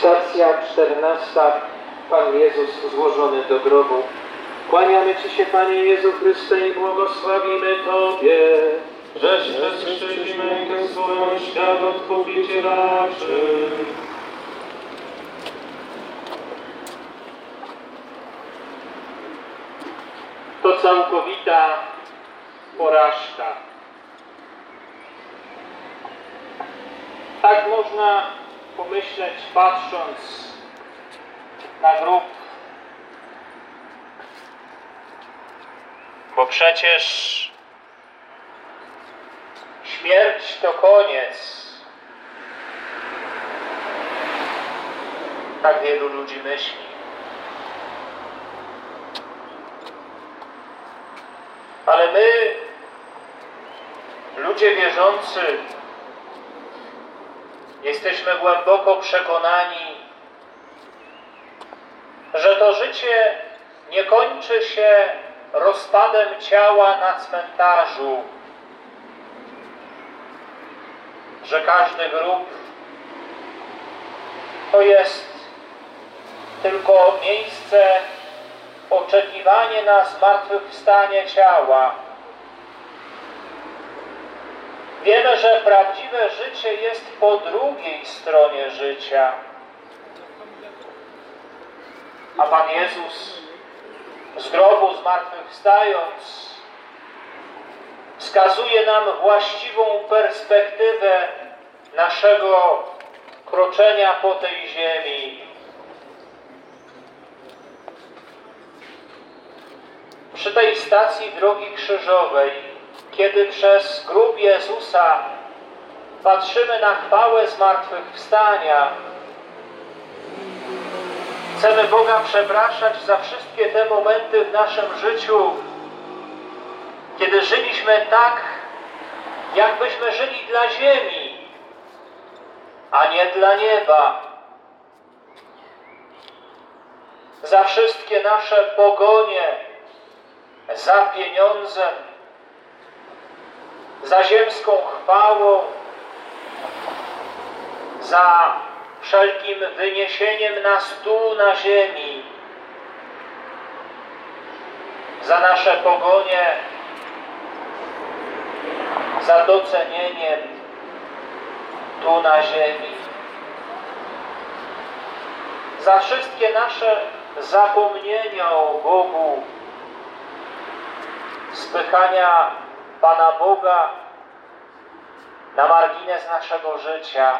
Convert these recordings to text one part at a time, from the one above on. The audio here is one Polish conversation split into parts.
Stacja 14. Pan Jezus złożony do grobu. Kłaniamy Ci się, Panie Jezu Chryste, i błogosławimy Tobie. Żeś przez krzyż mękę swoją świat odkupić raczy. To całkowita porażka. Tak można pomyśleć, patrząc na grób. Bo przecież śmierć to koniec. Tak wielu ludzi myśli. Ale my, ludzie wierzący, jesteśmy głęboko przekonani, że to życie nie kończy się rozpadem ciała na cmentarzu, że każdy grób to jest tylko miejsce oczekiwanie na zmartwychwstanie ciała. Wiemy, że prawdziwe życie jest po drugiej stronie życia. A Pan Jezus z grobu zmartwychwstając wskazuje nam właściwą perspektywę naszego kroczenia po tej ziemi. Przy tej stacji drogi krzyżowej, kiedy przez grób Jezusa patrzymy na chwałę zmartwychwstania, chcemy Boga przepraszać za wszystkie te momenty w naszym życiu, kiedy żyliśmy tak, jakbyśmy żyli dla ziemi, a nie dla nieba. Za wszystkie nasze pogonie, za pieniądzem, za ziemską chwałą, za wszelkim wyniesieniem na stół na ziemi, za nasze pogonie, za docenieniem tu na ziemi, za wszystkie nasze zapomnienia o Bogu, spychania Pana Boga na margines naszego życia.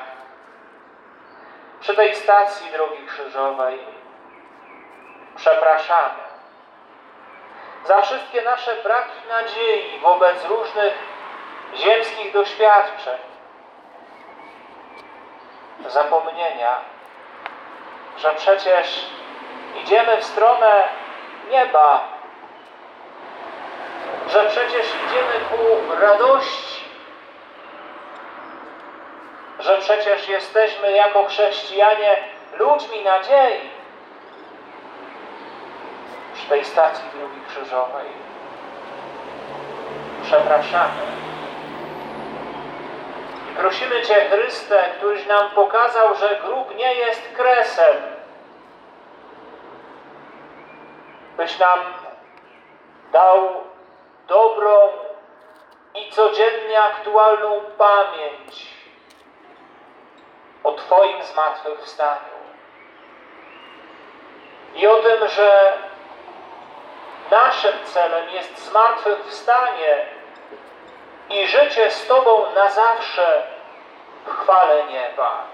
Przy tej stacji drogi krzyżowej przepraszamy za wszystkie nasze braki nadziei wobec różnych ziemskich doświadczeń, zapomnienia, że przecież idziemy w stronę nieba, że przecież idziemy ku radości, że przecież jesteśmy jako chrześcijanie ludźmi nadziei. Przy tej stacji drogi krzyżowej przepraszamy. I prosimy Cię, Chryste, któryś nam pokazał, że grób nie jest kresem, byś nam dał dobrą i codziennie aktualną pamięć o Twoim zmartwychwstaniu i o tym, że naszym celem jest zmartwychwstanie i życie z Tobą na zawsze w chwale nieba.